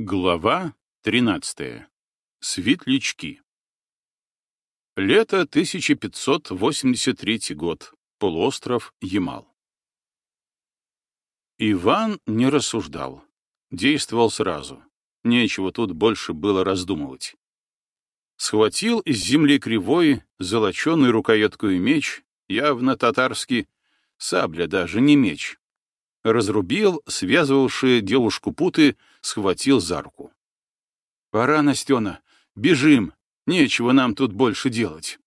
Глава 13. Светлячки. Лето 1583 год. Полуостров Ямал. Иван не рассуждал. Действовал сразу. Нечего тут больше было раздумывать. Схватил из земли кривой, золоченый рукояткую меч, явно татарский, сабля даже, не меч, разрубил связывавшие девушку путы, схватил за руку. «Пора, Настена, бежим, нечего нам тут больше делать».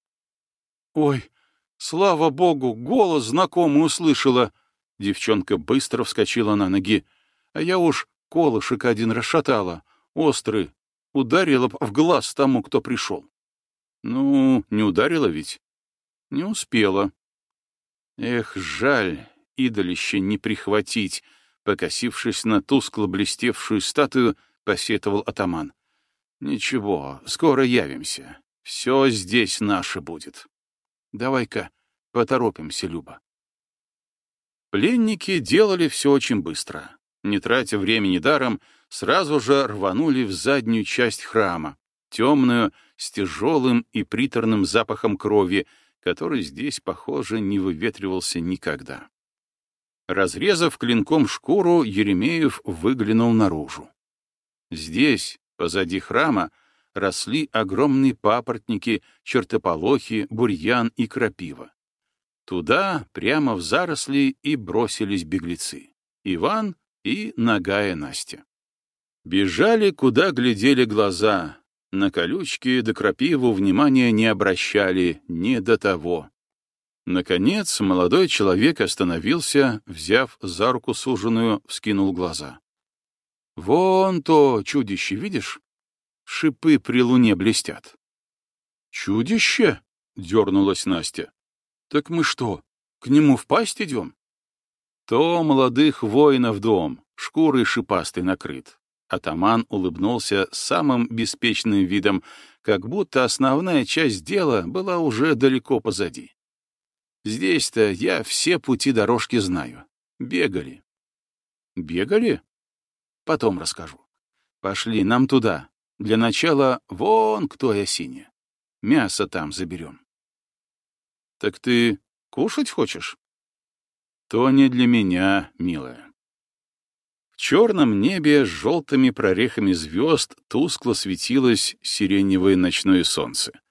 «Ой, слава богу, голос знакомый услышала!» Девчонка быстро вскочила на ноги, а я уж колышек один расшатала, острый, ударила б в глаз тому, кто пришел. Ну, не ударила ведь? Не успела. Эх, жаль, идолище не прихватить, покосившись на тускло блестевшую статую, посетовал атаман. Ничего, скоро явимся. Все здесь наше будет. Давай-ка поторопимся, Люба. Пленники делали все очень быстро. Не тратя времени даром, сразу же рванули в заднюю часть храма, темную, с тяжелым и приторным запахом крови, который здесь, похоже, не выветривался никогда. Разрезав клинком шкуру, Еремеев выглянул наружу. Здесь, позади храма, росли огромные папоротники, чертополохи, бурьян и крапива. Туда, прямо в заросли, и бросились беглецы. Иван и нагая Настя. Бежали, куда глядели глаза. На колючки до крапиву внимания не обращали, не до того. Наконец, молодой человек остановился, взяв за руку суженую, вскинул глаза. «Вон то чудище, видишь? Шипы при луне блестят». «Чудище?» — дернулась Настя. «Так мы что, к нему в пасть идем?» «То молодых воинов дом, шкурой шипастой накрыт». Атаман улыбнулся самым беспечным видом, как будто основная часть дела была уже далеко позади. Здесь-то я все пути дорожки знаю. Бегали. Бегали? Потом расскажу. Пошли, нам туда. Для начала вон к той осине. Мясо там заберем. Так ты кушать хочешь? То не для меня, милая. В черном небе с желтыми прорехами звезд тускло светилось сиреневое ночное солнце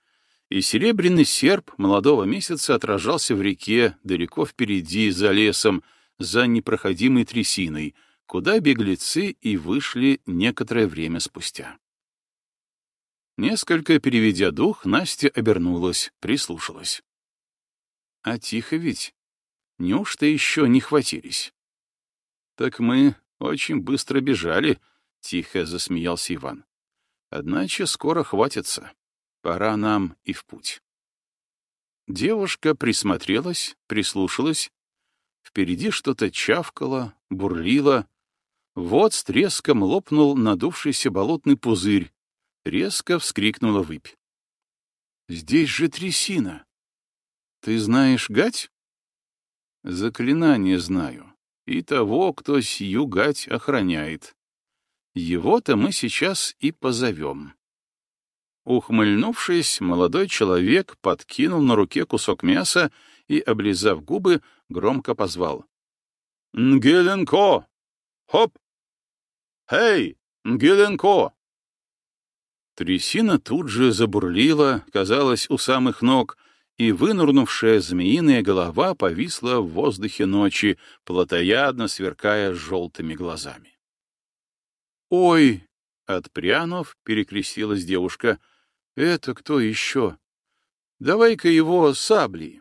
и серебряный серп молодого месяца отражался в реке далеко впереди, за лесом, за непроходимой трясиной, куда беглецы и вышли некоторое время спустя. Несколько переведя дух, Настя обернулась, прислушалась. А тихо ведь. Неужто еще не хватились? Так мы очень быстро бежали, — тихо засмеялся Иван. Одначе скоро хватится. Пора нам и в путь. Девушка присмотрелась, прислушалась. Впереди что-то чавкало, бурлило. Вот с треском лопнул надувшийся болотный пузырь. Резко вскрикнула выпь. «Здесь же трясина! Ты знаешь гать?» «Заклинание знаю. И того, кто сию гать охраняет. Его-то мы сейчас и позовем». Ухмыльнувшись, молодой человек подкинул на руке кусок мяса и, облизав губы, громко позвал. «Нгеленко! Хоп! Эй, Нгеленко!» Трясина тут же забурлила, казалось, у самых ног, и вынурнувшая змеиная голова повисла в воздухе ночи, плотоядно сверкая желтыми глазами. «Ой!» — отпрянув, перекрестилась девушка — это кто еще? Давай-ка его саблей.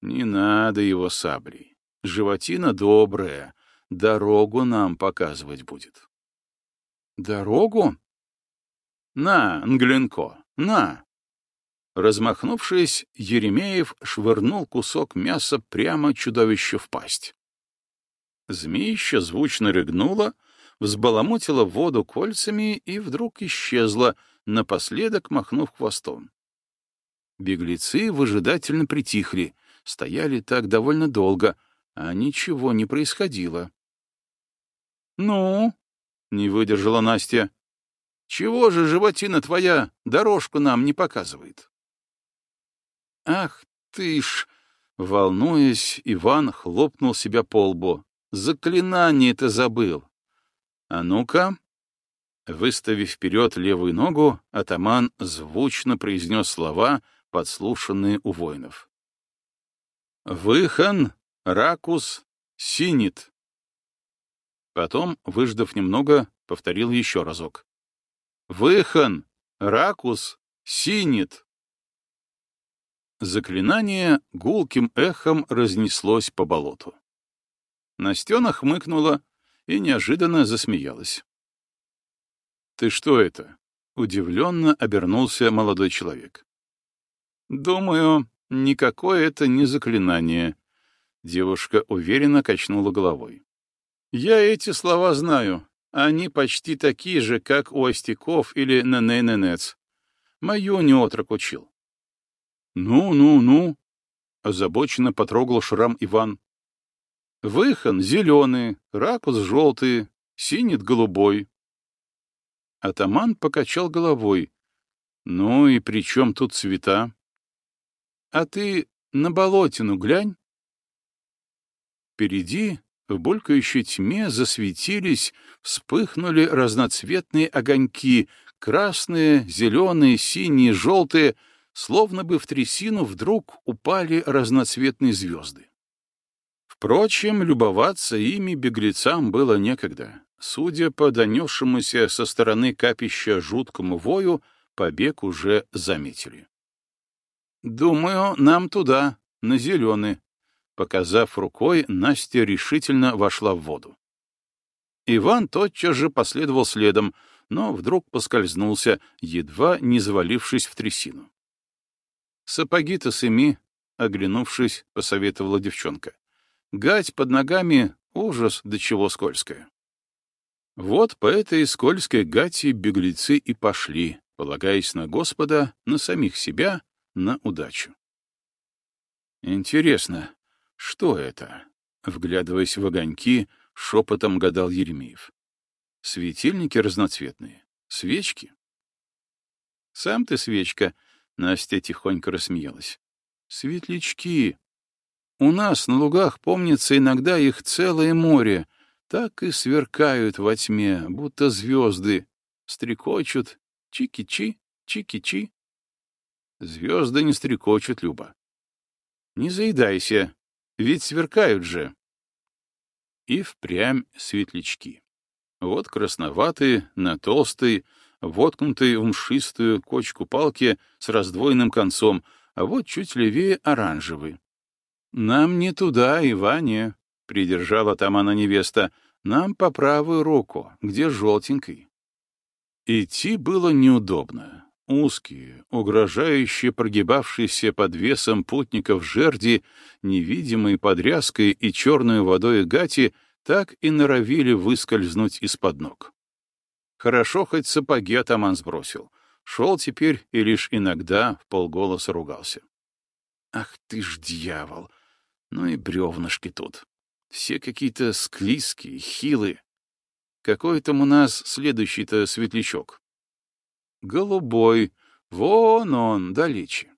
Не надо его саблей. Животина добрая, дорогу нам показывать будет. Дорогу? На, Нглинко, на. Размахнувшись, Еремеев швырнул кусок мяса прямо чудовищу в пасть. Змеище звучно рыгнуло, взбаламутило воду кольцами и вдруг исчезло, напоследок махнув хвостом. Беглецы выжидательно притихли, стояли так довольно долго, а ничего не происходило. «Ну?» — не выдержала Настя. «Чего же животина твоя дорожку нам не показывает?» «Ах ты ж!» — волнуясь, Иван хлопнул себя по лбу. «Заклинание-то забыл!» «А ну-ка!» Выставив вперед левую ногу, атаман звучно произнес слова, подслушанные у воинов. «Выхан, ракус, синит!» Потом, выждав немного, повторил еще разок. «Выхан! Ракус! Синит!» Заклинание гулким эхом разнеслось по болоту. Настена хмыкнула и неожиданно засмеялась. «Ты что это?» — удивленно обернулся молодой человек. «Думаю, никакое это не заклинание», — девушка уверенно качнула головой. Я эти слова знаю. Они почти такие же, как у Остяков или Ненененец. Мою неотрок учил. «Ну, ну, ну», — озабоченно потрогал шрам Иван. «Выхон зеленый, ракус желтый, синит голубой». Атаман покачал головой. «Ну и при чем тут цвета?» «А ты на болотину глянь». Впереди в булькающей тьме засветились, вспыхнули разноцветные огоньки, красные, зеленые, синие, желтые, словно бы в трясину вдруг упали разноцветные звезды. Впрочем, любоваться ими беглецам было некогда. Судя по донесшемуся со стороны капища жуткому вою, побег уже заметили. «Думаю, нам туда, на зеленый», Показав рукой, Настя решительно вошла в воду. Иван тотчас же последовал следом, но вдруг поскользнулся, едва не завалившись в трясину. «Сапоги-то сыми», — оглянувшись, посоветовала девчонка. «Гать под ногами — ужас, до чего скользкая». Вот по этой скользкой гати беглецы и пошли, полагаясь на Господа, на самих себя, на удачу. Интересно, что это? Вглядываясь в огоньки, шепотом гадал Еремеев. Светильники разноцветные. Свечки? Сам ты свечка, Настя тихонько рассмеялась. Светлячки. У нас на лугах, помнится, иногда их целое море. Так и сверкают во тьме, будто звезды. Стрекочут. Чики-чи, чики-чи. Звезды не стрекочут, Люба. Не заедайся, ведь сверкают же. И впрямь светлячки. Вот красноватые, на толстой, воткнутые в мшистую кочку палки с раздвоенным концом, а вот чуть левее оранжевый. «Нам не туда, Иване», — придержала тамана невеста, — «нам по правую руку, где желтенький». Идти было неудобно. Узкие, угрожающие прогибавшиеся под весом путников жерди, невидимые под ряской и черной водой гати, так и норовили выскользнуть из-под ног. Хорошо хоть сапоги атаман сбросил. Шел теперь и лишь иногда в полголоса ругался. Ах ты ж дьявол! Ну и бревнышки тут. Все какие-то склизкие, хилые. Какой там у нас следующий-то светлячок? голубой, вон он, далече.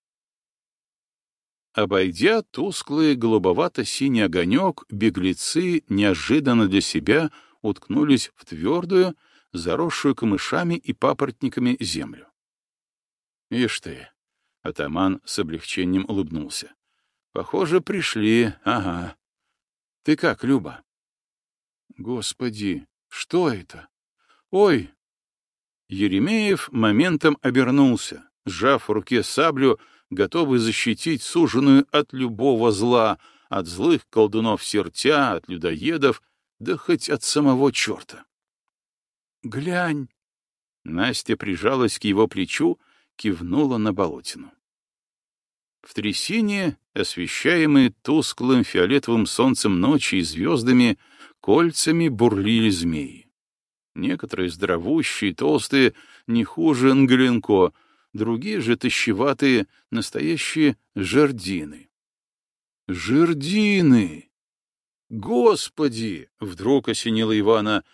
Обойдя тусклый голубовато-синий огонек, беглецы неожиданно для себя уткнулись в твердую, заросшую камышами и папоротниками землю. «Ишь ты!» — атаман с облегчением улыбнулся. «Похоже, пришли, ага. Ты как, Люба?» «Господи, что это? Ой, Еремеев моментом обернулся, сжав в руке саблю, готовый защитить суженую от любого зла, от злых колдунов сертя, от людоедов, да хоть от самого черта. «Глянь!» Настя прижалась к его плечу, кивнула на болотину. В трясине, освещаемой тусклым фиолетовым солнцем ночи и звездами, кольцами бурлили змеи. Некоторые здоровущие, толстые, не хуже Нгаленко, другие же тащеватые, настоящие жердины. Жердины! Господи! — вдруг осенило Ивана.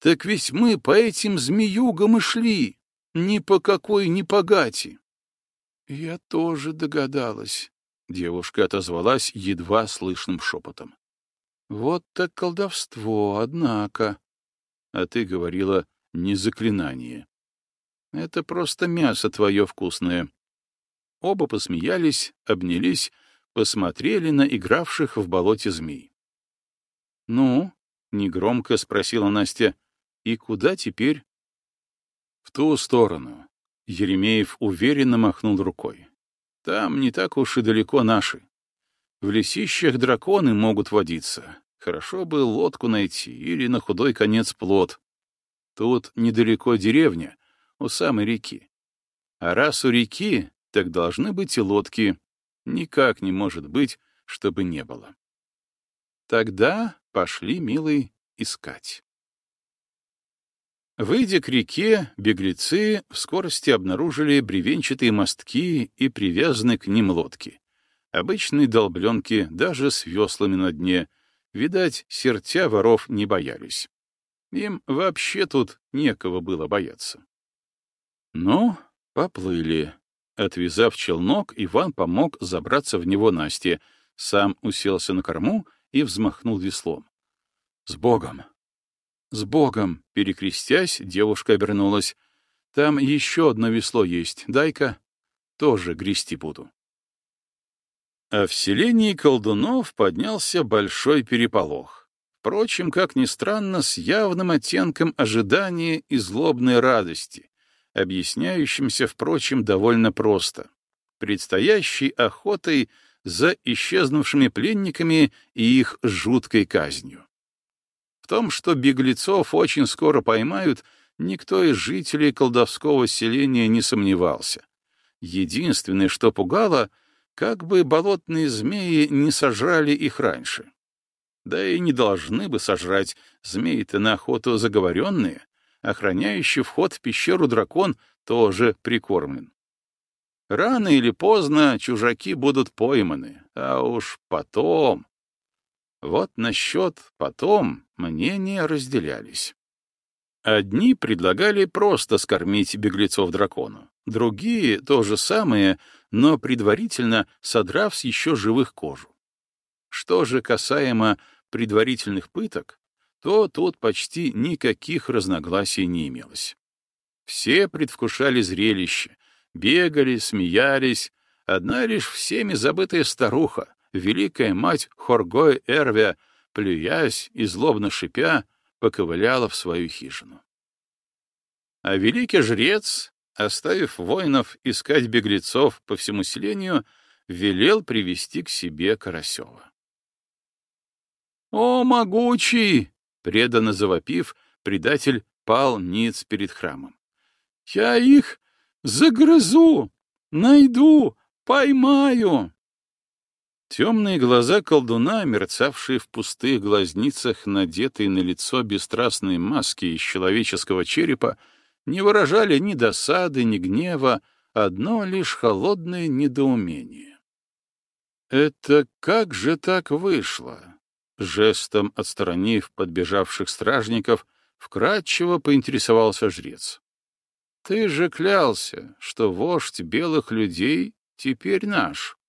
Так ведь мы по этим змеюгам и шли, ни по какой ни погати. Я тоже догадалась, — девушка отозвалась едва слышным шепотом. Вот так колдовство, однако. А ты говорила, не заклинание. Это просто мясо твое вкусное. Оба посмеялись, обнялись, посмотрели на игравших в болоте змей. — Ну, — негромко спросила Настя, — и куда теперь? — В ту сторону. Еремеев уверенно махнул рукой. — Там не так уж и далеко наши. В лесищах драконы могут водиться. Хорошо бы лодку найти или на худой конец плод. Тут недалеко деревня, у самой реки. А раз у реки, так должны быть и лодки. Никак не может быть, чтобы не было. Тогда пошли, милый, искать. Выйдя к реке, беглецы в скорости обнаружили бревенчатые мостки и привязанные к ним лодки. Обычные долбленки, даже с веслами на дне. Видать, сертя воров не боялись. Им вообще тут некого было бояться. Ну, поплыли. Отвязав челнок, Иван помог забраться в него Насте, сам уселся на корму и взмахнул веслом. «С Богом!» «С Богом!» — перекрестясь, девушка обернулась. «Там еще одно весло есть. Дай-ка. Тоже грести буду». А в селении колдунов поднялся большой переполох. Впрочем, как ни странно, с явным оттенком ожидания и злобной радости, объясняющимся, впрочем, довольно просто. Предстоящей охотой за исчезнувшими пленниками и их жуткой казнью. В том, что беглецов очень скоро поймают, никто из жителей колдовского селения не сомневался. Единственное, что пугало, как бы болотные змеи не сожрали их раньше. Да и не должны бы сожрать змеи-то на охоту заговоренные, охраняющий вход в пещеру дракон тоже прикормлен. Рано или поздно чужаки будут пойманы, а уж потом... Вот насчет «потом» мнения разделялись. Одни предлагали просто скормить беглецов дракону, другие — то же самое, но предварительно содрав с еще живых кожу. Что же касаемо предварительных пыток, то тут почти никаких разногласий не имелось. Все предвкушали зрелище, бегали, смеялись, одна лишь всеми забытая старуха, великая мать Хоргой Эрвия, плюясь и злобно шипя, поковыляла в свою хижину. А великий жрец, оставив воинов искать беглецов по всему селению, велел привести к себе Карасева. «О, могучий!» Преданно завопив, предатель пал ниц перед храмом. «Я их загрызу, найду, поймаю!» Темные глаза колдуна, мерцавшие в пустых глазницах, надетые на лицо бесстрастные маски из человеческого черепа, не выражали ни досады, ни гнева, одно лишь холодное недоумение. «Это как же так вышло?» Жестом отстранив подбежавших стражников, вкратчиво поинтересовался жрец. — Ты же клялся, что вождь белых людей теперь наш. —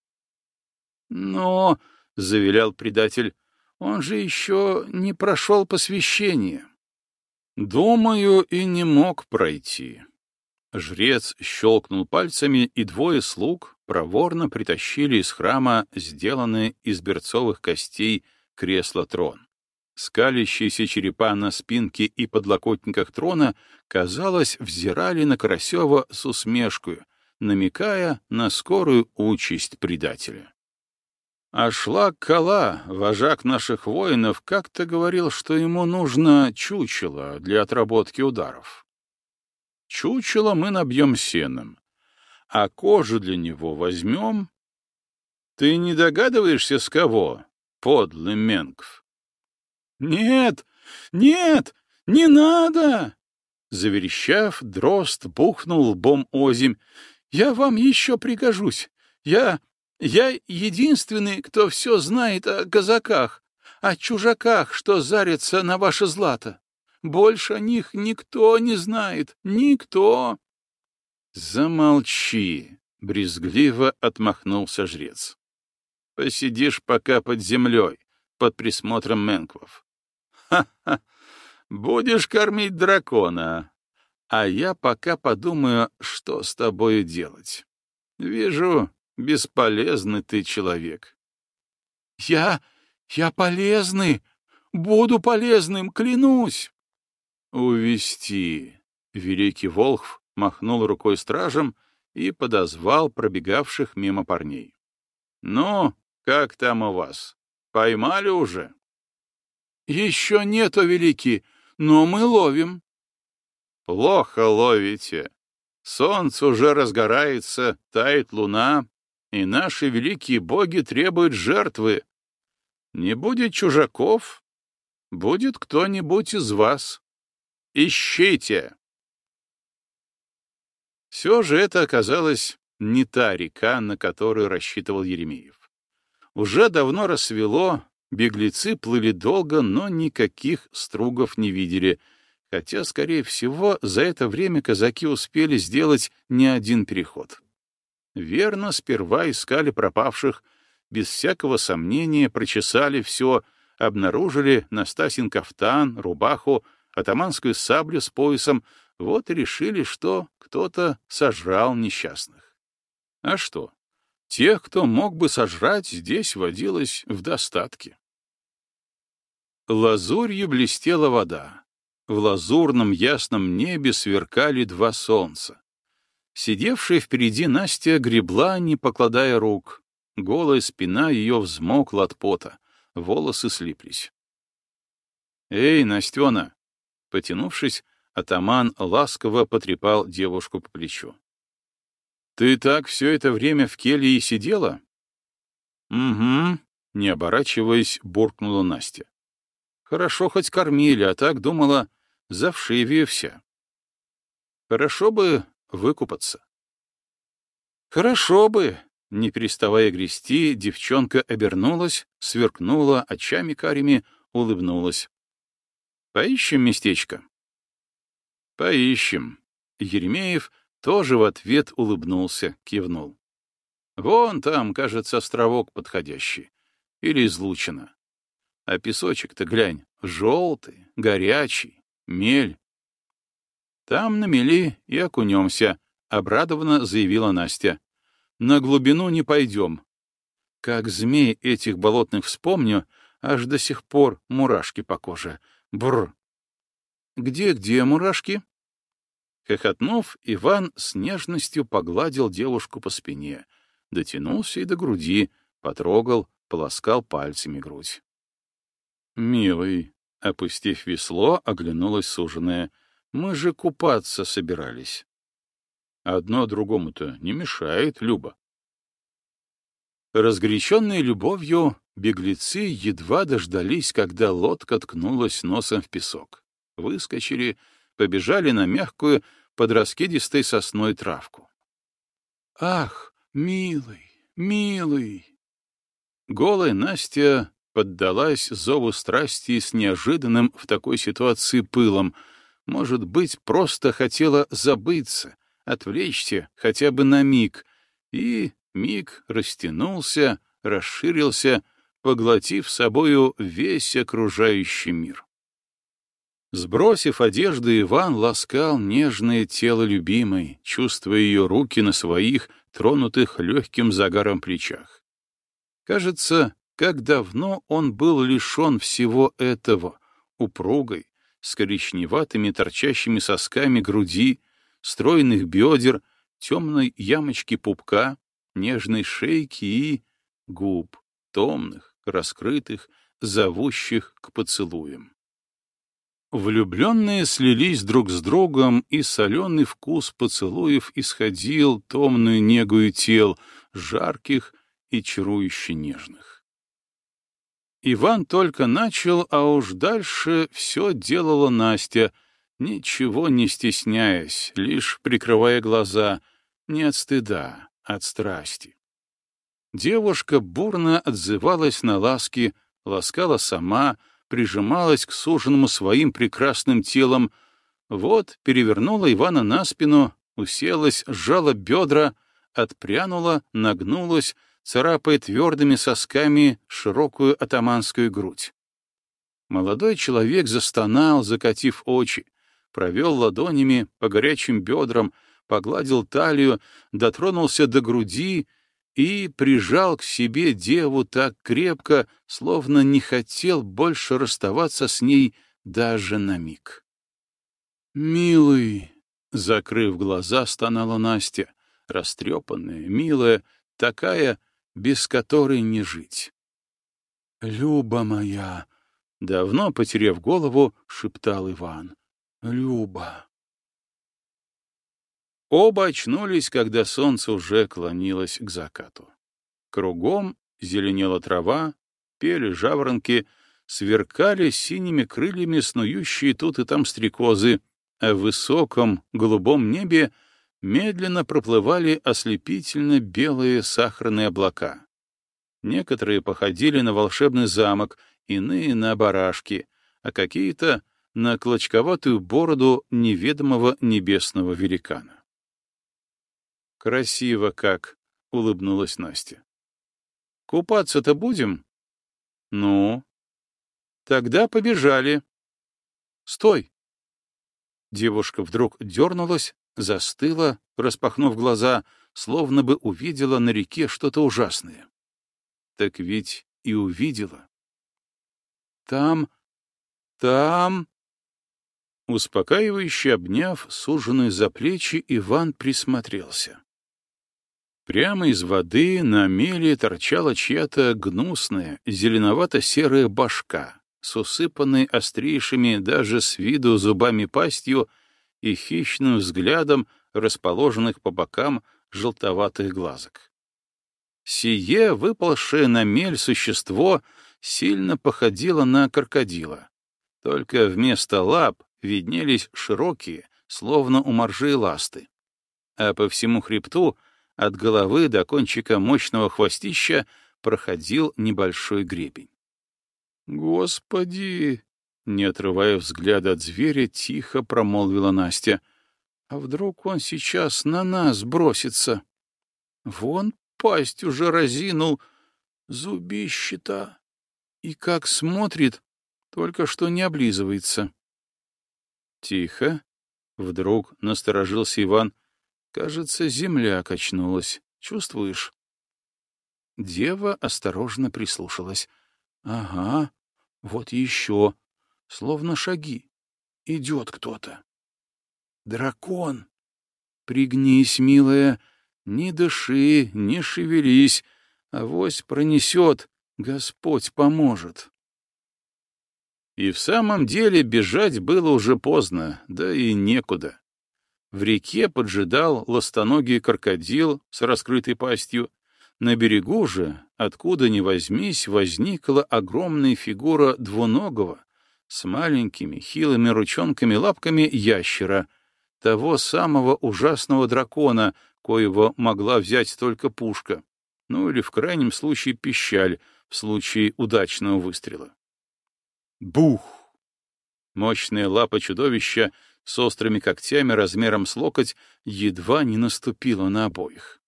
Но, — завилял предатель, — он же еще не прошел посвящение. — Думаю, и не мог пройти. Жрец щелкнул пальцами, и двое слуг проворно притащили из храма сделанные из берцовых костей кресло-трон. Скалящиеся черепа на спинке и подлокотниках трона, казалось, взирали на Карасева с усмешкой, намекая на скорую участь предателя. А шлак Кала, вожак наших воинов, как-то говорил, что ему нужно чучело для отработки ударов. Чучело мы набьем сеном, а кожу для него возьмем. Ты не догадываешься, с кого? подлый Менкв. «Нет! Нет! Не надо!» Заверещав, дрозд бухнул лбом озимь. «Я вам еще пригожусь. Я... я единственный, кто все знает о казаках, о чужаках, что зарятся на ваше злато. Больше о них никто не знает, никто. Замолчи, брезгливо отмахнулся жрец. Посидишь пока под землей, под присмотром Менквов. Ха-ха, будешь кормить дракона, а я пока подумаю, что с тобой делать. Вижу, бесполезный ты человек. Я... я полезный, буду полезным, клянусь. Увести. Великий Волхв махнул рукой стражем и подозвал пробегавших мимо парней. «Ну, как там у вас? Поймали уже?» «Еще нет, о великий, но мы ловим». «Плохо ловите. Солнце уже разгорается, тает луна, и наши великие боги требуют жертвы. Не будет чужаков, будет кто-нибудь из вас. Ищите!» Все же это оказалось не та река, на которую рассчитывал Еремеев. Уже давно рассвело, беглецы плыли долго, но никаких стругов не видели, хотя, скорее всего, за это время казаки успели сделать не один переход. Верно, сперва искали пропавших, без всякого сомнения прочесали все, обнаружили Настасин кафтан, рубаху, атаманскую саблю с поясом, вот и решили, что кто-то сожрал несчастных. А что? Тех, кто мог бы сожрать, здесь водилось в достатке. Лазурью блестела вода. В лазурном ясном небе сверкали два солнца. Сидевшая впереди Настя гребла, не покладая рук. Голая спина ее взмокла от пота, волосы слиплись. «Эй, Настена!» Потянувшись, атаман ласково потрепал девушку по плечу. «Ты так все это время в келье и сидела?» «Угу», — не оборачиваясь, буркнула Настя. «Хорошо хоть кормили, а так думала, завшивее вся. Хорошо бы выкупаться». «Хорошо бы», — не переставая грести, девчонка обернулась, сверкнула очами карими, улыбнулась. «Поищем местечко?» «Поищем». Еремеев тоже в ответ улыбнулся, кивнул. «Вон там, кажется, островок подходящий. Или излучина. А песочек-то, глянь, желтый, горячий, мель». «Там на мели и окунемся», — обрадованно заявила Настя. «На глубину не пойдем. Как змей этих болотных вспомню, аж до сих пор мурашки по коже. Бррр, «Где-где мурашки?» Хохотнув, Иван с нежностью погладил девушку по спине, дотянулся и до груди, потрогал, полоскал пальцами грудь. «Милый», — опустив весло, оглянулась суженая, — «мы же купаться собирались». «Одно другому-то не мешает, Люба». Разгоряченные любовью, беглецы едва дождались, когда лодка ткнулась носом в песок выскочили, побежали на мягкую, под раскидистой сосной травку. «Ах, милый, милый!» Голая Настя поддалась зову страсти с неожиданным в такой ситуации пылом. Может быть, просто хотела забыться, отвлечься хотя бы на миг. И миг растянулся, расширился, поглотив собою весь окружающий мир. Сбросив одежду, Иван ласкал нежное тело любимой, чувствуя ее руки на своих, тронутых легким загаром плечах. Кажется, как давно он был лишен всего этого, упругой, с коричневатыми торчащими сосками груди, стройных бедер, темной ямочки пупка, нежной шейки и губ, томных, раскрытых, зовущих к поцелуям. Влюбленные слились друг с другом, и соленый вкус поцелуев исходил томную негую тел, жарких и чарующе нежных. Иван только начал, а уж дальше все делала Настя, ничего не стесняясь, лишь прикрывая глаза, не от стыда, от страсти. Девушка бурно отзывалась на ласки, ласкала сама, прижималась к суженому своим прекрасным телом, вот перевернула Ивана на спину, уселась, сжала бедра, отпрянула, нагнулась, царапая твердыми сосками широкую атаманскую грудь. Молодой человек застонал, закатив очи, провел ладонями по горячим бедрам, погладил талию, дотронулся до груди и прижал к себе деву так крепко, словно не хотел больше расставаться с ней даже на миг. «Милый!» — закрыв глаза, стонала Настя, растрепанная, милая, такая, без которой не жить. «Люба моя!» — давно потеряв голову, шептал Иван. «Люба!» Оба очнулись, когда солнце уже клонилось к закату. Кругом зеленела трава, пели жаворонки, сверкали синими крыльями снующие тут и там стрекозы, а в высоком голубом небе медленно проплывали ослепительно белые сахарные облака. Некоторые походили на волшебный замок, иные — на барашки, а какие-то — на клочковатую бороду неведомого небесного великана. «Красиво как!» — улыбнулась Настя. «Купаться-то будем?» «Ну?» «Тогда побежали». «Стой!» Девушка вдруг дернулась, застыла, распахнув глаза, словно бы увидела на реке что-то ужасное. Так ведь и увидела. «Там... там...» Успокаивающе обняв суженную за плечи, Иван присмотрелся. Прямо из воды на меле торчала чья-то гнусная, зеленовато-серая башка с усыпанной острейшими даже с виду зубами пастью и хищным взглядом расположенных по бокам желтоватых глазок. Сие, выпалшее на мель существо, сильно походило на крокодила. Только вместо лап виднелись широкие, словно у моржей ласты. А по всему хребту от головы до кончика мощного хвостища проходил небольшой гребень. «Господи!» — не отрывая взгляда от зверя, тихо промолвила Настя. «А вдруг он сейчас на нас бросится? Вон пасть уже разинул, зубище-то! И как смотрит, только что не облизывается». «Тихо!» — вдруг насторожился Иван — Кажется, земля качнулась. Чувствуешь? Дева осторожно прислушалась. Ага, вот еще. Словно шаги. Идет кто-то. Дракон. Пригнись, милая. Не дыши, не шевелись. Авось пронесет. Господь поможет. И в самом деле бежать было уже поздно, да и некуда. В реке поджидал ластоногий крокодил с раскрытой пастью. На берегу же, откуда ни возьмись, возникла огромная фигура двуногого с маленькими хилыми ручонками-лапками ящера, того самого ужасного дракона, коего могла взять только пушка, ну или в крайнем случае пищаль, в случае удачного выстрела. Бух! Мощная лапа чудовища с острыми когтями размером с локоть едва не наступила на обоих.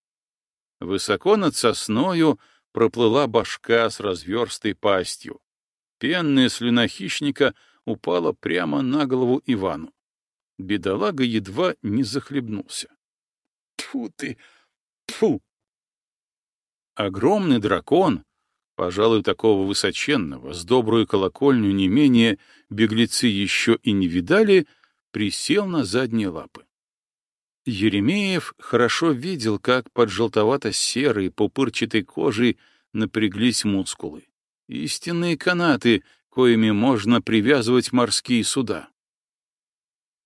Высоко над сосною проплыла башка с разверстой пастью. Пенная слюна хищника упала прямо на голову Ивану. Бедолага едва не захлебнулся. Тьфу ты! Тьфу! Огромный дракон, пожалуй, такого высоченного, с добрую колокольню не менее, беглецы еще и не видали, присел на задние лапы. Еремеев хорошо видел, как под желтовато-серой пупырчатой кожей напряглись мускулы. Истинные канаты, коими можно привязывать морские суда.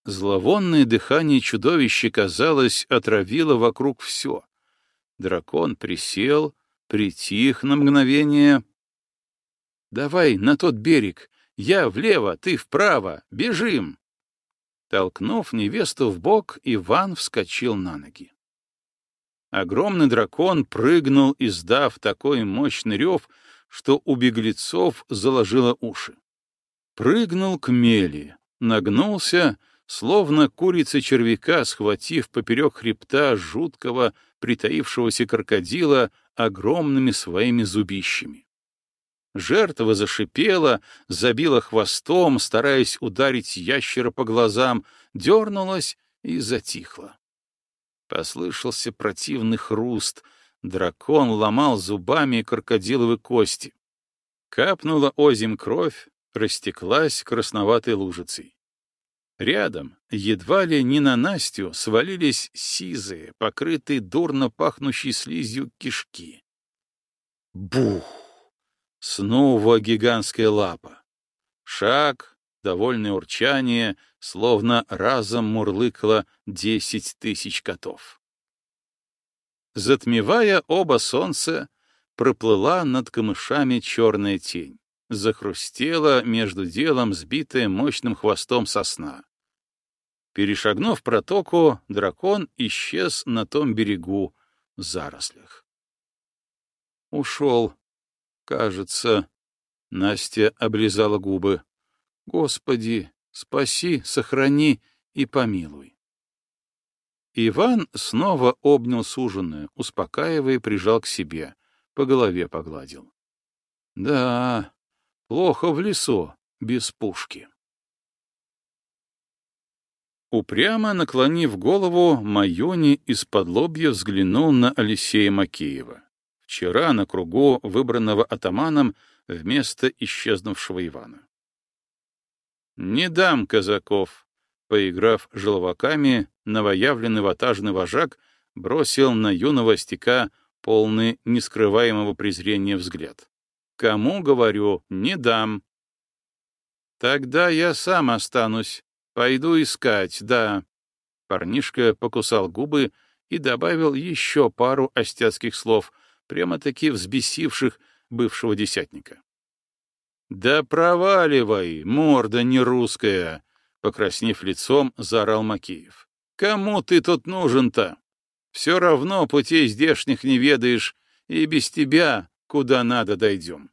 Зловонное дыхание чудовища, казалось, отравило вокруг все. Дракон присел, притих на мгновение. «Давай на тот берег. Я влево, ты вправо. Бежим!» Толкнув невесту в бок, Иван вскочил на ноги. Огромный дракон прыгнул, издав такой мощный рев, что у беглецов заложило уши. Прыгнул к мели, нагнулся, словно курица червяка, схватив поперек хребта жуткого, притаившегося крокодила огромными своими зубищами. Жертва зашипела, забила хвостом, стараясь ударить ящера по глазам, дернулась и затихла. Послышался противный хруст. Дракон ломал зубами крокодиловы кости. Капнула озим кровь, растеклась красноватой лужицей. Рядом, едва ли не на Настю, свалились сизые, покрытые дурно пахнущей слизью кишки. Бух! Снова гигантская лапа. Шаг, довольное урчание, словно разом мурлыкало десять тысяч котов. Затмевая оба солнца, проплыла над камышами черная тень. Захрустела между делом, сбитая мощным хвостом сосна. Перешагнув протоку, дракон исчез на том берегу в зарослях. Ушел, кажется. Настя облизала губы. Господи, спаси, сохрани и помилуй. Иван снова обнял суженую, успокаивая, прижал к себе, по голове погладил. Да, плохо в лесу, без пушки. Упрямо наклонив голову, Майони из-под лобья взглянул на Алексея Макеева. Вчера на кругу, выбранного атаманом, вместо исчезнувшего Ивана. «Не дам казаков», — поиграв желваками, новоявленный ватажный вожак бросил на юного стека полный нескрываемого презрения взгляд. «Кому, говорю, не дам». «Тогда я сам останусь», Пойду искать, да. Парнишка покусал губы и добавил еще пару остяцких слов, прямо-таки взбесивших бывшего десятника. «Да проваливай, морда не русская!» — покраснев лицом, заорал Макеев. «Кому ты тут нужен-то? Все равно путей здешних не ведаешь, и без тебя куда надо дойдем».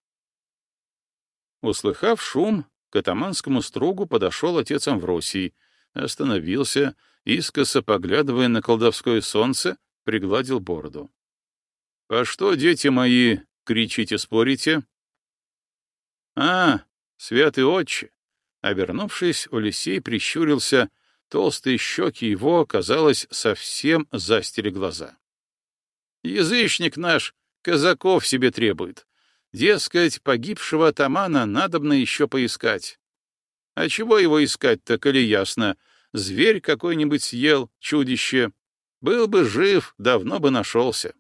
Услыхав шум, к атаманскому стругу подошел отец Амвросий, остановился, искоса поглядывая на колдовское солнце, пригладил бороду. — «А что, дети мои, кричите, спорите?» «А, святый отче!» Обернувшись, Олесей прищурился, толстые щеки его, казалось, совсем застили глаза. «Язычник наш казаков себе требует. Дескать, погибшего атамана надобно еще поискать. А чего его искать-то, коли ясно? Зверь какой-нибудь съел, чудище. Был бы жив, давно бы нашелся.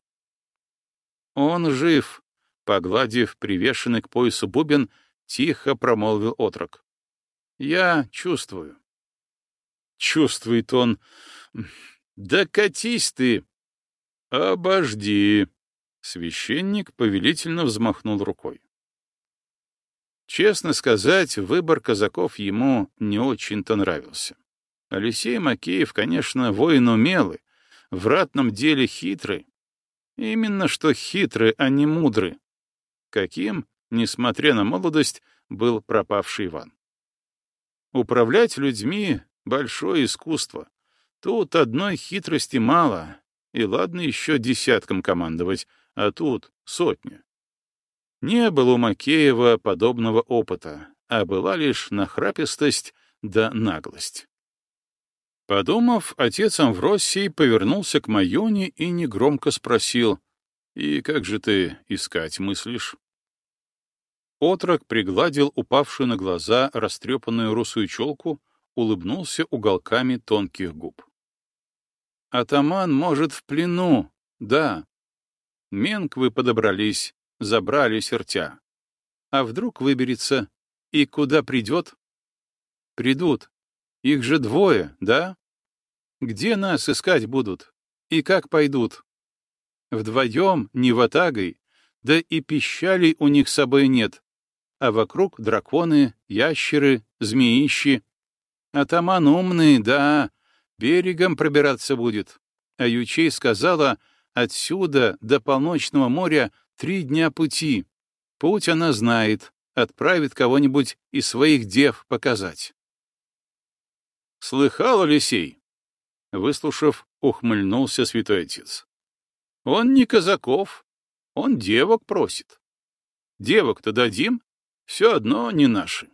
Он жив, погладив привешенный к поясу бубен, тихо промолвил отрок. Я чувствую. Чувствует он. Да катись ты! Обожди. Священник повелительно взмахнул рукой. Честно сказать, выбор казаков ему не очень-то нравился. Алексей Макеев, конечно, воин умелый, в ратном деле хитрый. Именно что хитрый, а не мудрый. Каким, несмотря на молодость, был пропавший Иван. Управлять людьми — большое искусство. Тут одной хитрости мало, и ладно еще десятком командовать, а тут сотня. Не было у Макеева подобного опыта, а была лишь нахрапистость да наглость. Подумав, отец Амвросий повернулся к Майоне и негромко спросил, «И как же ты искать мыслишь?» Отрок пригладил упавшую на глаза растрепанную русую челку, улыбнулся уголками тонких губ. «Атаман, может, в плену, да, Менквы подобрались, забрали сертя. А вдруг выберется? И куда придет? Придут. Их же двое, да? Где нас искать будут? И как пойдут? Вдвоем, не ватагой, да и пищалей у них с собой нет, а вокруг драконы, ящеры, змеищи. Атаман умный, да, берегом пробираться будет. А Ючей сказала, Отсюда до полночного моря три дня пути. Путь она знает, отправит кого-нибудь из своих дев показать. Слыхал, Алексей? Выслушав, ухмыльнулся святой отец. Он не казаков, он девок просит. Девок-то дадим, все одно не наши.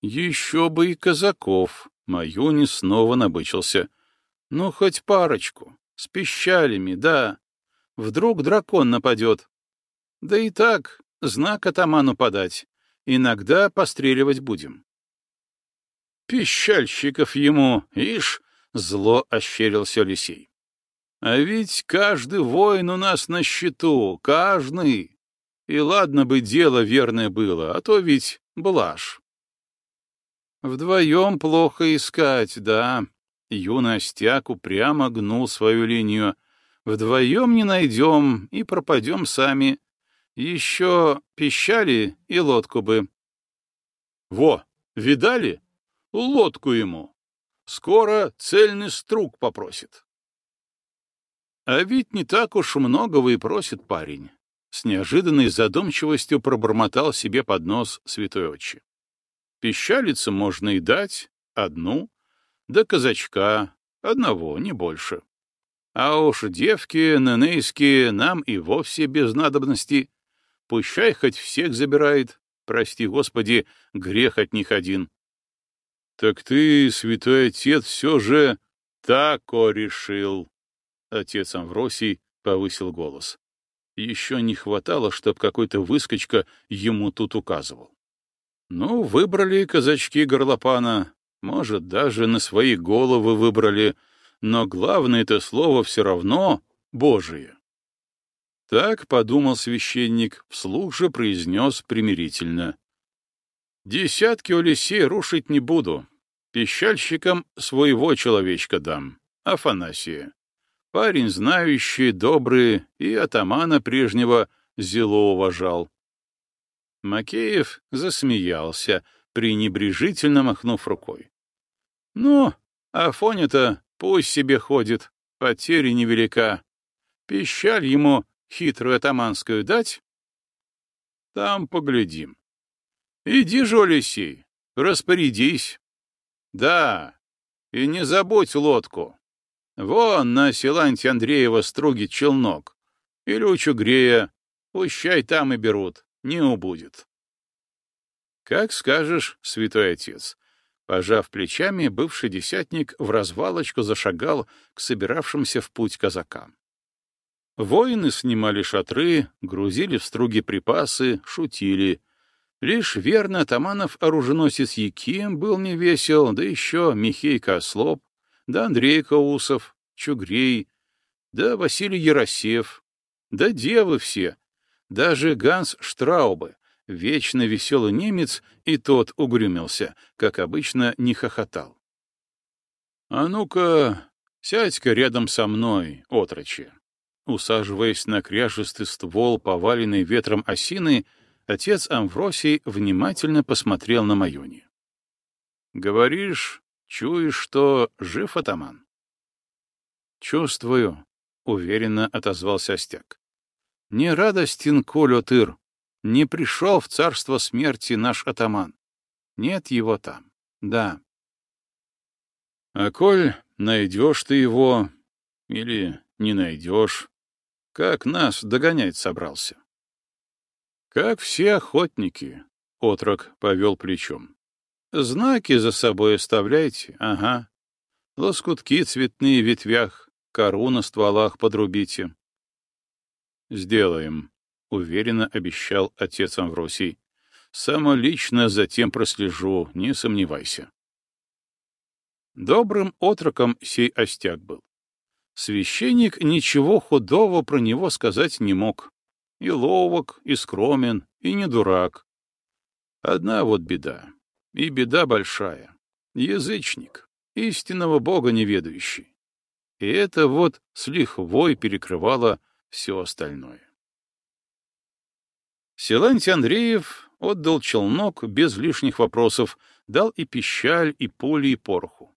Еще бы и казаков, Маюни снова набычился. Ну, хоть парочку, с пищалями, да. Вдруг дракон нападет. Да и так, знак атаману подать. Иногда постреливать будем. Пищальщиков ему, ишь, зло ощерился Лисей. А ведь каждый воин у нас на счету, каждый. И ладно бы дело верное было, а то ведь блажь. Вдвоем плохо искать, да. Юный Остяк упрямо гнул свою линию. Вдвоем не найдем и пропадем сами. Еще пищали и лодку бы. Во, видали? Лодку ему. Скоро цельный струк попросит. А ведь не так уж многого и просит парень. С неожиданной задумчивостью пробормотал себе под нос святой отче. Пищалицу можно и дать, одну, да казачка, одного, не больше. А уж девки ненейские нам и вовсе без надобности. Пущай хоть всех забирает, прости господи, грех от них один. Так ты, святой отец, все же тако решил. Отец Амвросий повысил голос. Еще не хватало, чтоб какой-то выскочка ему тут указывал. Ну, выбрали казачки горлопана, может, даже на свои головы выбрали, но главное это слово все равно Божие. Так подумал священник, вслух же произнес примирительно. Десятки улисей рушить не буду. Пищальщикам своего человечка дам, Афанасия. Парень знающий, добрый, и атамана прежнего зело уважал. Макеев засмеялся, пренебрежительно махнув рукой. — Ну, Афоня-то пусть себе ходит, потери невелика. Пищаль ему хитрую атаманскую дать? Там поглядим. Иди же, Олесей, распорядись. Да, и не забудь лодку. Вон на Силанте Андреева струги челнок. Или у Чугрея. Пущай там и берут, не убудет. Как скажешь, святой отец. Пожав плечами, бывший десятник в развалочку зашагал к собиравшимся в путь казакам. Воины снимали шатры, грузили в струги припасы, шутили. Лишь верно Таманов оруженосец Яким был не весел, да еще Михейка Ослоп, да Андрей Каусов, Чугрей, да Василий Яросев, да девы все, даже Ганс Штраубе, вечно веселый немец, и тот угрюмился, как обычно не хохотал. «А ну-ка, сядь-ка рядом со мной, отрочи». Усаживаясь на кряжестый ствол, поваленный ветром осины, отец Амвросий внимательно посмотрел на Маюни. «Говоришь, Чуешь, что жив атаман? Чувствую, — уверенно отозвался Остяк. Не радостен Колю Тыр. Не пришел в царство смерти наш атаман. Нет его там. Да. А коль найдешь ты его или не найдешь, как нас догонять собрался? Как все охотники, — отрок повел плечом. Знаки за собой оставляйте, ага. Лоскутки цветные в ветвях, кору на стволах подрубите. Сделаем, — уверенно обещал отец Амвросий. Самолично затем прослежу, не сомневайся. Добрым отроком сей остяк был. Священник ничего худого про него сказать не мог. И ловок, и скромен, и не дурак. Одна вот беда. И беда большая. Язычник, истинного Бога неведающий. И это вот с лихвой перекрывало все остальное. Силантий Андреев отдал челнок без лишних вопросов, дал и пищаль, и пули, и пороху.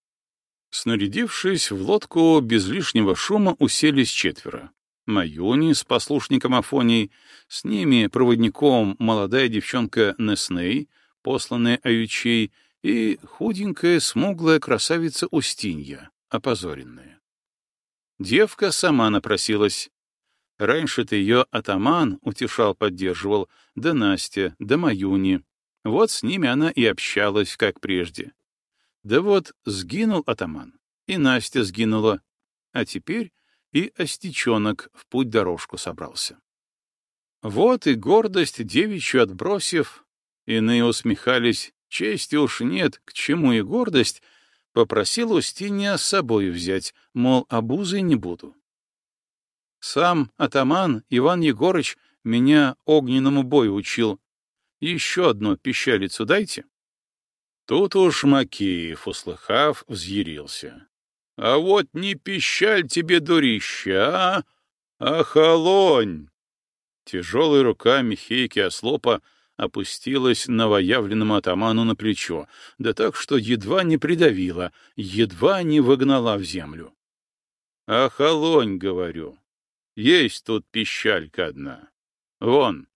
Снарядившись в лодку, без лишнего шума уселись четверо. Маюни с послушником Афонией, с ними проводником молодая девчонка Несней, посланная Аютчей, и худенькая, смуглая красавица Устинья, опозоренная. Девка сама напросилась. Раньше-то ее атаман утешал, поддерживал, да Настя, да Маюни. Вот с ними она и общалась, как прежде. Да вот сгинул атаман, и Настя сгинула, а теперь и остечонок в путь-дорожку собрался. Вот и гордость девичью отбросив, иные усмехались, чести уж нет, к чему и гордость, попросил Устинья с собой взять, мол, обузой не буду. Сам атаман Иван Егорыч меня огненному бою учил. Еще одно пищалицу дайте. Тут уж Макеев, услыхав, взъярился. А вот не пищаль тебе, дурища, а, а холонь! Тяжелая рука Михейки Ослопа опустилась новоявленному атаману на плечо, да так, что едва не придавила, едва не выгнала в землю. — Охолонь, говорю, есть тут пищалька одна. Вон.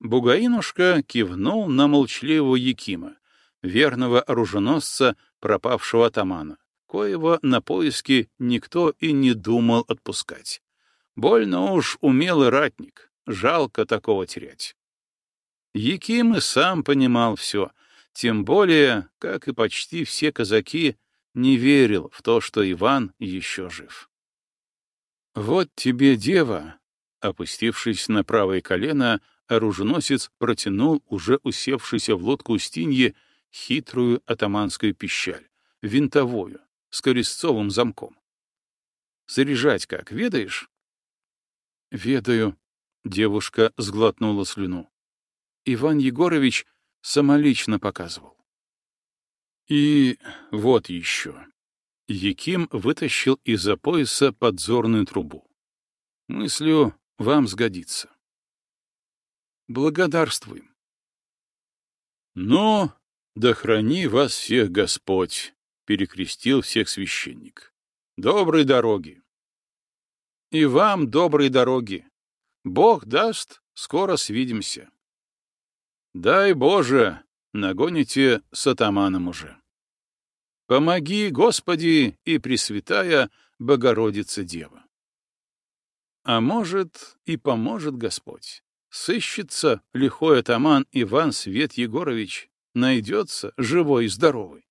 Бугаинушка кивнул на молчаливого Якима, верного оруженосца пропавшего атамана, коего на поиски никто и не думал отпускать. Больно уж умелый ратник, жалко такого терять. Яким и сам понимал все, тем более, как и почти все казаки, не верил в то, что Иван еще жив. «Вот тебе, дева!» Опустившись на правое колено, оруженосец протянул уже усевшийся в лодку Стинье хитрую атаманскую пищаль, винтовую, с корестцовым замком. «Заряжать как, ведаешь?» «Ведаю», — девушка сглотнула слюну. Иван Егорович самолично показывал. И вот еще. Яким вытащил из-за пояса подзорную трубу. Мыслю, вам сгодится. Благодарствуем. Но, да храни вас всех Господь, перекрестил всех священник. Доброй дороги. И вам доброй дороги. Бог даст, скоро свидимся. Дай Боже, нагоните с атаманом уже. Помоги, Господи, и Пресвятая Богородица Дева. А может, и поможет Господь. Сыщется лихой атаман Иван Свет Егорович, найдется живой и здоровый.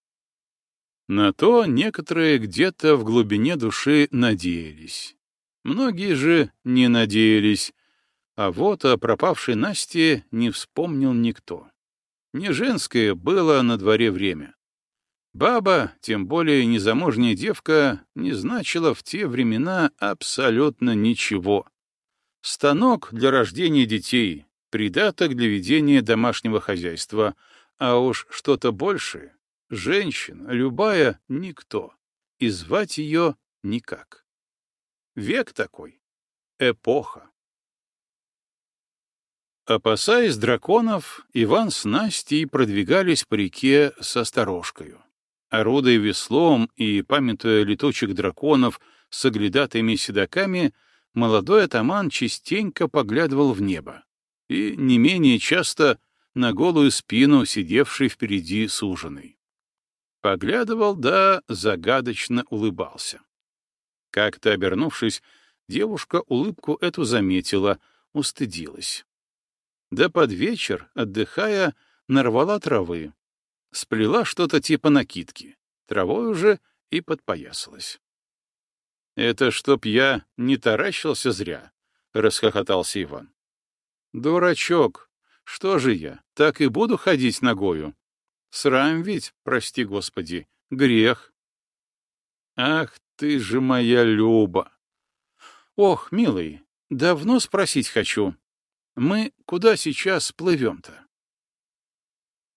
На то некоторые где-то в глубине души надеялись. Многие же не надеялись, а вот о пропавшей Насте не вспомнил никто. Не женское было на дворе время. Баба, тем более незамужняя девка, не значила в те времена абсолютно ничего. Станок для рождения детей, придаток для ведения домашнего хозяйства, а уж что-то большее — женщина, любая, никто, и звать ее никак. Век такой, эпоха. Опасаясь драконов, Иван с Настей продвигались по реке со сторожкою. Орудуя веслом и памятуя летучих драконов с оглядатыми седаками, молодой атаман частенько поглядывал в небо и не менее часто на голую спину сидевшей впереди суженой. Поглядывал, да загадочно улыбался. Как-то обернувшись, девушка улыбку эту заметила, устыдилась да под вечер, отдыхая, нарвала травы. Сплела что-то типа накидки, травой уже и подпоясалась. «Это чтоб я не таращился зря», — расхохотался Иван. «Дурачок, что же я, так и буду ходить ногою? Срам ведь, прости господи, грех». «Ах ты же моя Люба!» «Ох, милый, давно спросить хочу. Мы куда сейчас плывем-то?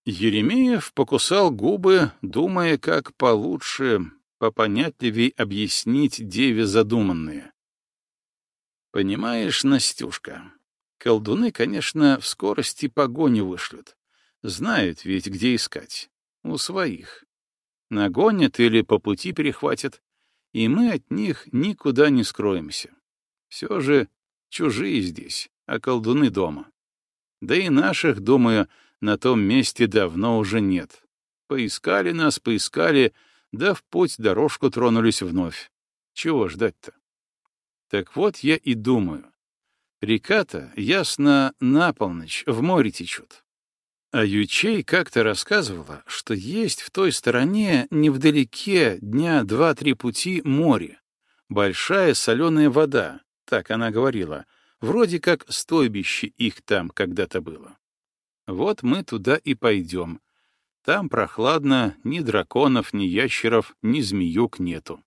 Еремеев покусал губы, думая, как получше, попонятливей объяснить деве задуманное. Понимаешь, Настюшка, колдуны, конечно, в скорости погоню вышлют. Знают ведь, где искать. У своих. Нагонят или по пути перехватят, и мы от них никуда не скроемся. Все же чужие здесь, а колдуны дома. Да и наших, думаю, на том месте давно уже нет. Поискали нас, поискали, да в путь дорожку тронулись вновь. Чего ждать-то? Так вот я и думаю. Река-то, ясно, на полночь в море течет. А Ючей как-то рассказывала, что есть в той стороне, невдалеке, дня два-три пути, море. Большая соленая вода, так она говорила, вроде как стойбище их там когда-то было. Вот мы туда и пойдем. Там прохладно, ни драконов, ни ящеров, ни змеюк нету.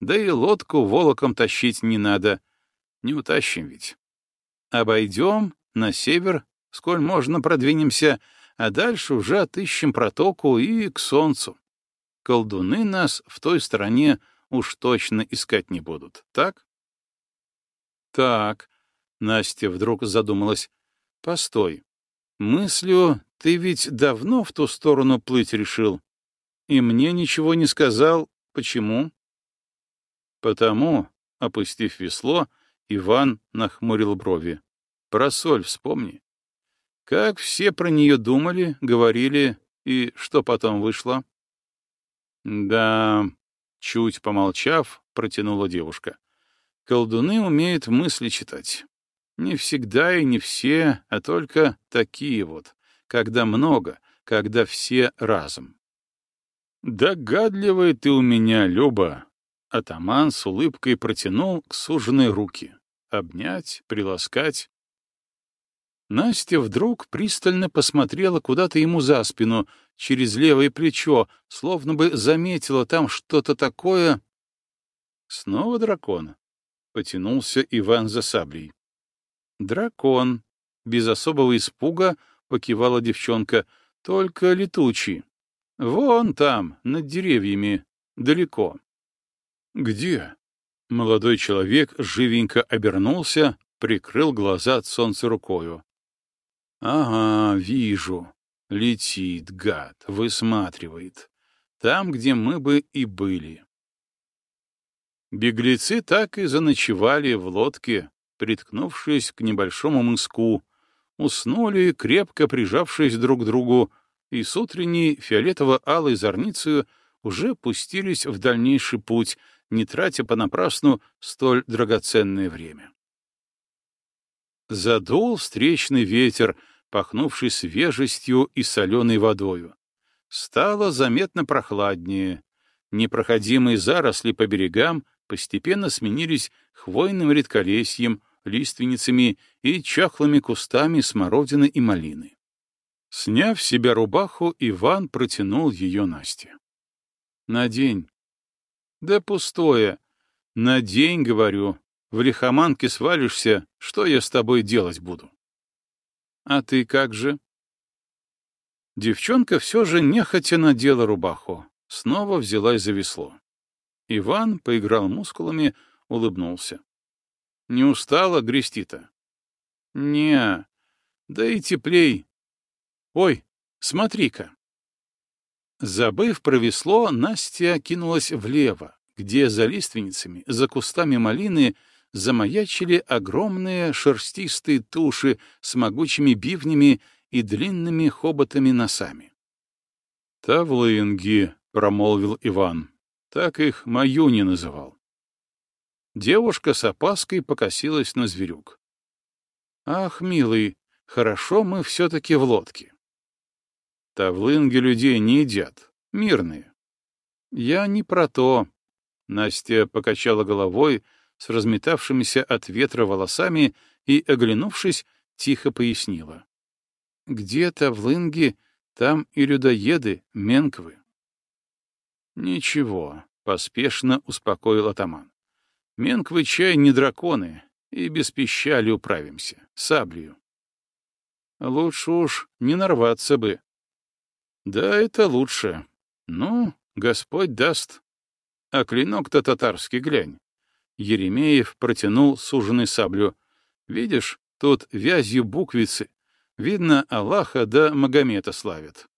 Да и лодку волоком тащить не надо. Не утащим ведь. Обойдем на север, сколь можно продвинемся, а дальше уже отыщем протоку и к солнцу. Колдуны нас в той стороне уж точно искать не будут, так? Так, Настя вдруг задумалась. Постой. Мыслю, ты ведь давно в ту сторону плыть решил. И мне ничего не сказал. Почему? Потому, опустив весло, Иван нахмурил брови. Про соль вспомни. Как все про нее думали, говорили, и что потом вышло? Да, чуть помолчав, протянула девушка. Колдуны умеют мысли читать. Не всегда и не все, а только такие вот, когда много, когда все разом. «Догадливая ты у меня, Люба!» Атаман с улыбкой протянул к суженной руки. Обнять, приласкать. Настя вдруг пристально посмотрела куда-то ему за спину, через левое плечо, словно бы заметила там что-то такое. Снова дракон. Потянулся Иван за саблей. Дракон. Без особого испуга покивала девчонка. Только летучий. Вон там, над деревьями, далеко. Где? Молодой человек живенько обернулся, прикрыл глаза от солнца рукою. Ага, вижу. Летит, гад, высматривает. Там, где мы бы и были. Беглецы так и заночевали в лодке, приткнувшись к небольшому мыску, уснули, крепко прижавшись друг к другу, и с утренней фиолетово-алой зорницей уже пустились в дальнейший путь, не тратя понапрасну столь драгоценное время. Задул встречный ветер, пахнувший свежестью и соленой водою. Стало заметно прохладнее. Непроходимые заросли по берегам постепенно сменились хвойным редколесьем, лиственницами и чахлыми кустами смородины и малины. Сняв себя рубаху, Иван протянул ее Насте. «Надень». «Да пустое. Надень, говорю. В лихоманке свалишься, что я с тобой делать буду? А ты как же? Девчонка все же нехотя надела рубаху, снова взялась за весло. Иван поиграл мускулами, улыбнулся. Не устала грести-то? Не, да и теплей. Ой, смотри-ка. Забыв про весло, Настя кинулась влево, где за лиственницами, за кустами малины замаячили огромные шерстистые туши с могучими бивнями и длинными хоботами-носами. «Тавлынги», — промолвил Иван, — так их Маюни называл. Девушка с опаской покосилась на зверюк. «Ах, милый, хорошо мы все-таки в лодке». «Тавлынги людей не едят, мирные». «Я не про то», — Настя покачала головой, — с разметавшимися от ветра волосами и, оглянувшись, тихо пояснила. «Где-то в Лынге там и людоеды, менквы». «Ничего», — поспешно успокоил атаман. «Менквы чай не драконы, и без пищали управимся, саблею». «Лучше уж не нарваться бы». «Да, это лучше. Ну, Господь даст. А клинок-то татарский глянь. Еремеев протянул суженый саблю. «Видишь, тут вязью буквицы. Видно, Аллаха да Магомета славят».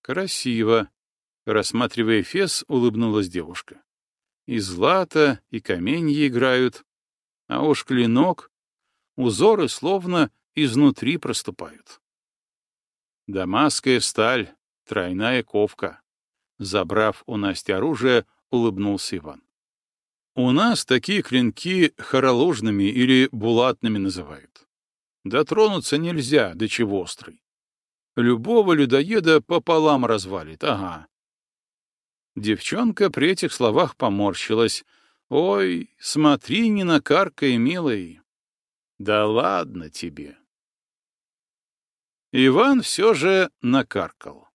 «Красиво», — рассматривая фес, улыбнулась девушка. «И злато, и каменья играют. А уж клинок, узоры словно изнутри проступают. Дамасская сталь, тройная ковка. Забрав у Насти оружие, улыбнулся Иван. У нас такие клинки хоролужными или булатными называют. Дотронуться нельзя, до чего острый. Любого людоеда пополам развалит, ага. Девчонка при этих словах поморщилась. «Ой, смотри, не накаркай, милый». «Да ладно тебе». Иван все же накаркал.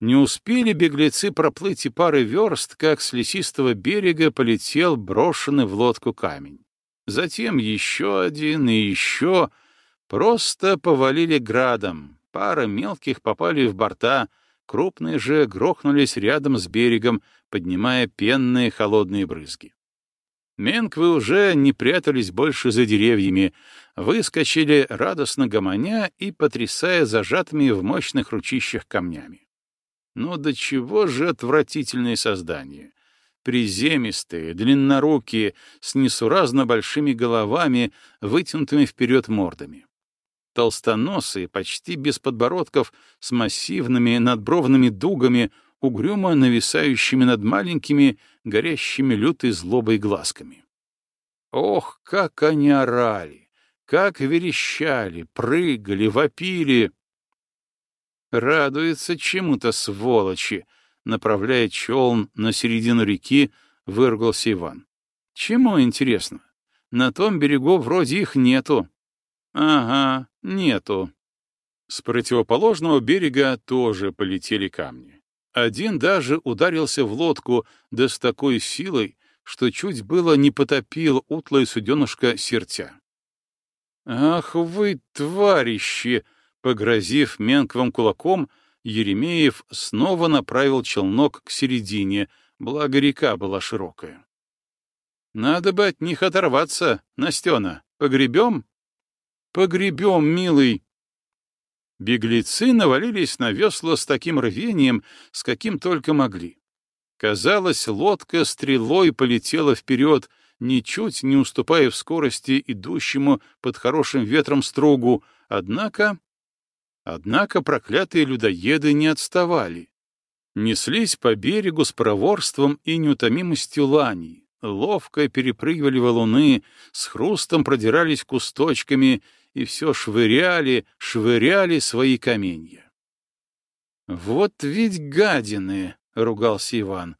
Не успели беглецы проплыть и пары верст, как с лесистого берега полетел брошенный в лодку камень. Затем еще один и еще. Просто повалили градом. Пара мелких попали в борта, крупные же грохнулись рядом с берегом, поднимая пенные холодные брызги. Менквы уже не прятались больше за деревьями, выскочили радостно гомоня и потрясая зажатыми в мощных ручищах камнями. Но до чего же отвратительные создания! Приземистые, длиннорукие, с несуразно большими головами, вытянутыми вперед мордами. Толстоносые, почти без подбородков, с массивными надбровными дугами, угрюмо нависающими над маленькими, горящими лютой злобой глазками. Ох, как они орали! Как верещали, прыгали, вопили! Радуется чему-то, сволочи! Направляя челн на середину реки, выругался Иван. Чему интересно? На том берегу вроде их нету. Ага, нету. С противоположного берега тоже полетели камни. Один даже ударился в лодку, да с такой силой, что чуть было не потопил утлое суденышко сердца. «Ах вы, тварищи!» — погрозив Менковым кулаком, Еремеев снова направил челнок к середине, благо река была широкая. «Надо бы от них оторваться, Настена. Погребем?» «Погребем, милый!» Беглецы навалились на весла с таким рвением, с каким только могли. Казалось, лодка стрелой полетела вперед, ничуть не уступая в скорости идущему под хорошим ветром стругу, однако... Однако проклятые людоеды не отставали. Неслись по берегу с проворством и неутомимостью лани, ловко перепрыгивали валуны, с хрустом продирались кусточками и все швыряли, швыряли свои каменья. «Вот ведь гадины!» — ругался Иван.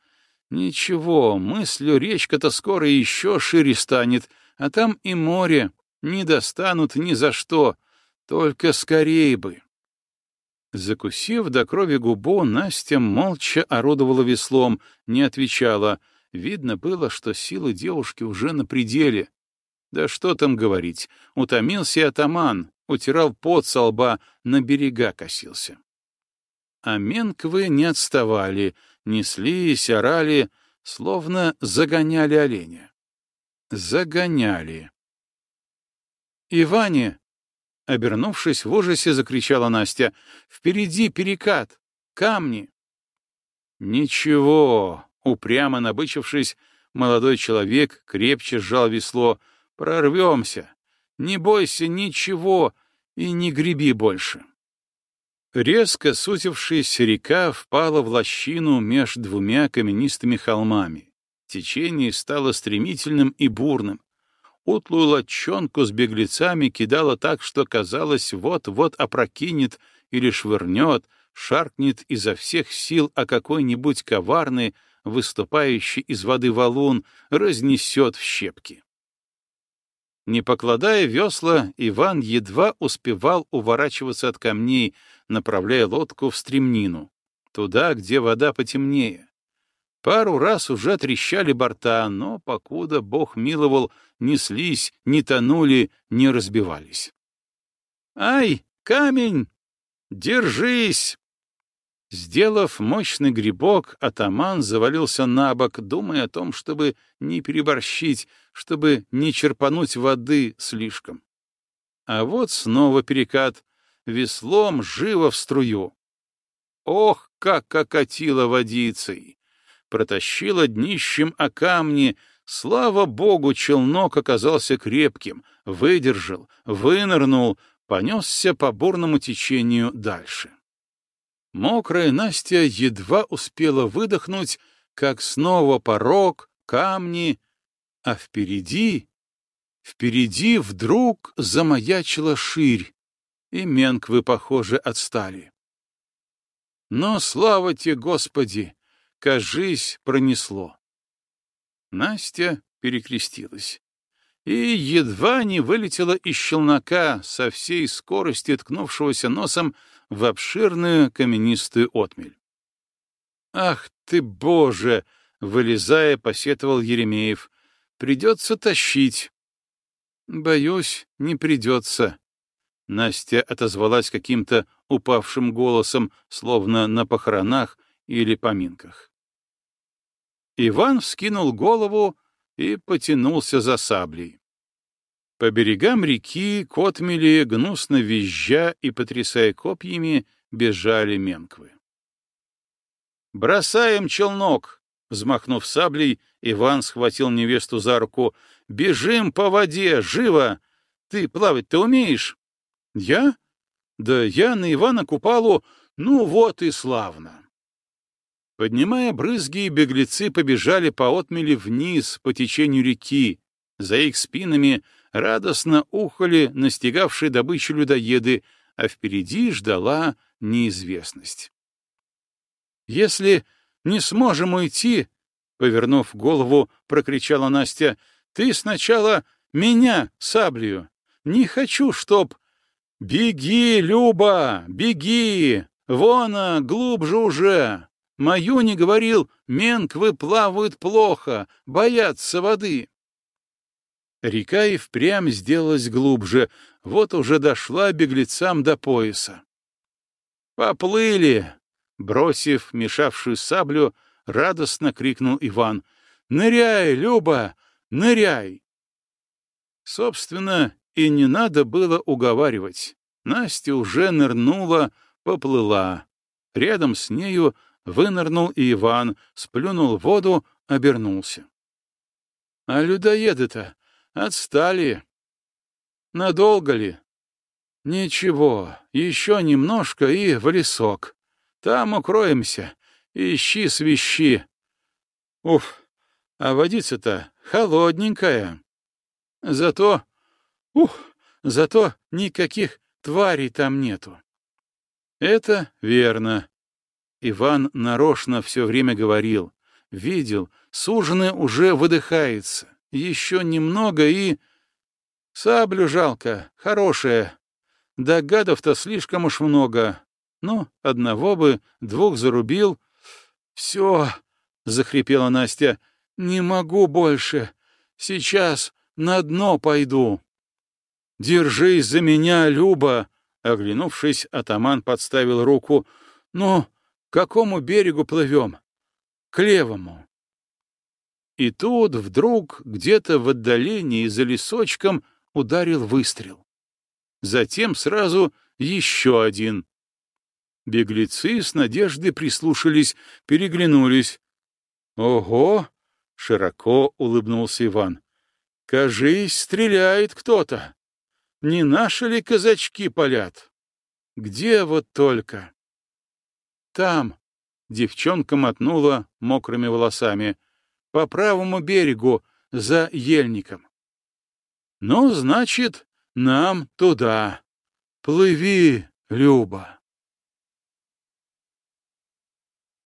«Ничего, мыслю, речка-то скоро еще шире станет, а там и море. Не достанут ни за что, только скорее бы». Закусив до крови губу, Настя молча орудовала веслом, не отвечала. Видно было, что силы девушки уже на пределе. Да что там говорить, утомился атаман, утирал пот со лба, на берега косился. А менквы не отставали, неслись, орали, словно загоняли оленя. Загоняли. «Иване!» — обернувшись в ужасе, закричала Настя. «Впереди перекат! Камни!» «Ничего!» — упрямо набычившись, молодой человек крепче сжал весло — Прорвемся. Не бойся ничего и не греби больше. Резко сузившаяся река впала в лощину меж двумя каменистыми холмами. Течение стало стремительным и бурным. Утлую лодчонку с беглецами кидало так, что казалось, вот-вот опрокинет или швырнет, шаркнет изо всех сил о какой-нибудь коварный, выступающий из воды валун, разнесет в щепки. Не покладая весла, Иван едва успевал уворачиваться от камней, направляя лодку в стремнину, туда, где вода потемнее. Пару раз уже трещали борта, но, покуда Бог миловал, неслись, не тонули, не разбивались. «Ай, камень! Держись!» Сделав мощный грибок, атаман завалился на бок, думая о том, чтобы не переборщить, чтобы не черпануть воды слишком. А вот снова перекат, веслом живо в струю. Ох, как окатило водицей! Протащило днищем о камни, Слава богу, челнок оказался крепким, выдержал, вынырнул, понесся по бурному течению дальше. Мокрая Настя едва успела выдохнуть, как снова порог, камни, а впереди, впереди вдруг замаячила ширь, и менквы, похоже, отстали. Но, слава тебе, Господи, кажись, пронесло. Настя перекрестилась и едва не вылетела из челнока со всей скорости ткнувшегося носом в обширную каменистую отмель. «Ах ты, Боже!» — вылезая, посетовал Еремеев. «Придется тащить». «Боюсь, не придется». Настя отозвалась каким-то упавшим голосом, словно на похоронах или поминках. Иван вскинул голову и потянулся за саблей. По берегам реки Котмели, гнусно визжа и потрясая копьями, бежали менквы. «Бросаем челнок!» Взмахнув саблей, Иван схватил невесту за руку. «Бежим по воде! Живо! Ты плавать-то умеешь?» «Я? Да я на Ивана Купалу, ну вот и славно!» Поднимая брызги, беглецы побежали по отмели вниз по течению реки. За их спинами радостно ухали настигавшие добычу людоеды, а впереди ждала неизвестность. «Если не сможем уйти, — повернув голову, прокричала Настя, — ты сначала меня саблею. Не хочу, чтоб... Беги, Люба, беги! Вона, глубже уже! Мою не говорил, менквы плавают плохо, боятся воды. Река и впрямь сделалась глубже, вот уже дошла беглецам до пояса. «Поплыли!» — бросив мешавшую саблю, радостно крикнул Иван. «Ныряй, Люба, ныряй!» Собственно, и не надо было уговаривать. Настя уже нырнула, поплыла. Рядом с нею Вынырнул и Иван, сплюнул в воду, обернулся. — А людоеды-то отстали. Надолго ли? — Ничего, еще немножко и в лесок. Там укроемся. Ищи свищи. Уф, а водица-то холодненькая. Зато, ух, зато никаких тварей там нету. Это верно. Иван нарочно все время говорил. Видел, суженый уже выдыхается. Еще немного и... Саблю жалко, хорошая. Да гадов-то слишком уж много. Ну, одного бы, двух зарубил. Все, — захрипела Настя, — не могу больше. Сейчас на дно пойду. Держись за меня, Люба! Оглянувшись, атаман подставил руку. Ну, к какому берегу плывем? К левому. И тут вдруг где-то в отдалении за лесочком ударил выстрел. Затем сразу еще один. Беглецы с надеждой прислушались, переглянулись. «Ого!» — широко улыбнулся Иван. «Кажись, стреляет кто-то. Не наши ли казачки палят? Где вот только?» Там, — девчонка мотнула мокрыми волосами, — по правому берегу, за ельником. Ну, значит, нам туда. Плыви, Люба.